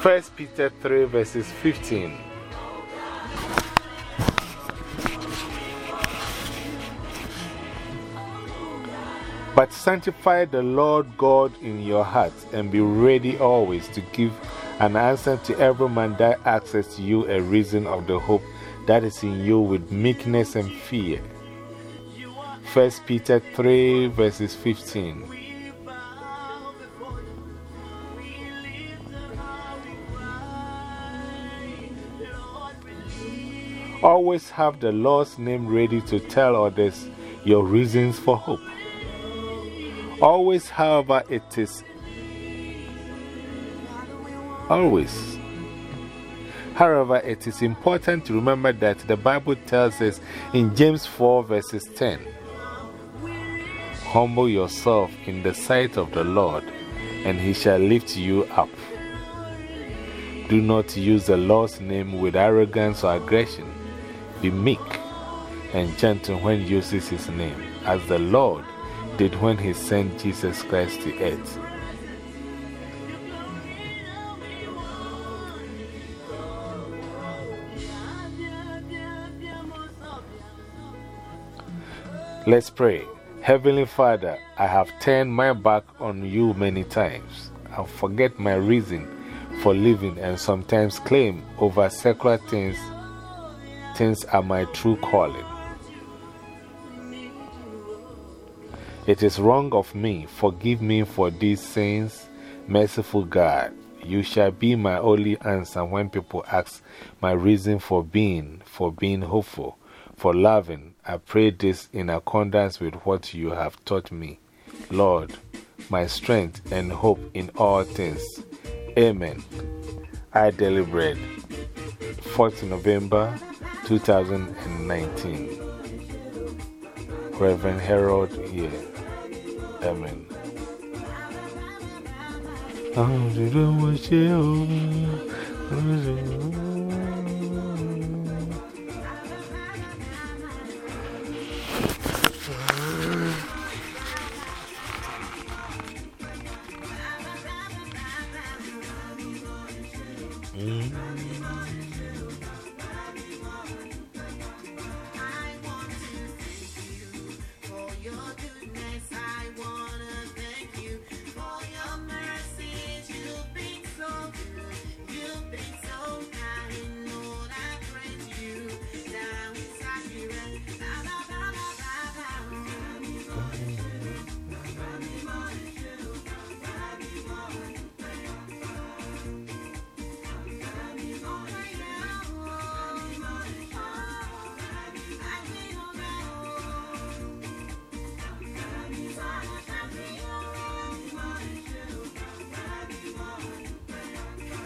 First Peter 3 verses 15. But sanctify the Lord God in your hearts and be ready always to give an answer to every man that asks you a reason of the hope that is in you with meekness and fear. 1 Peter 3 verses 15. Always have the Lord's name ready to tell others your reasons for hope. Always, however, it is. Always. However, it is important to remember that the Bible tells us in James 4 verses 10 Humble yourself in the sight of the Lord, and he shall lift you up. Do not use the Lord's name with arrogance or aggression. Be meek and gentle when uses his name, as the Lord did when he sent Jesus Christ to earth. Let's pray. Heavenly Father, I have turned my back on you many times. I forget my reason for living and sometimes claim over secular things, things are my true calling. It is wrong of me. Forgive me for these sins, merciful God. You shall be my only answer when people ask my reason for being, for being hopeful, for loving. I pray this in accordance with what you have taught me. Lord, my strength and hope in all things. Amen. I deliberate. 4th November 2019. Reverend Harold here. Amen. Oh, うん。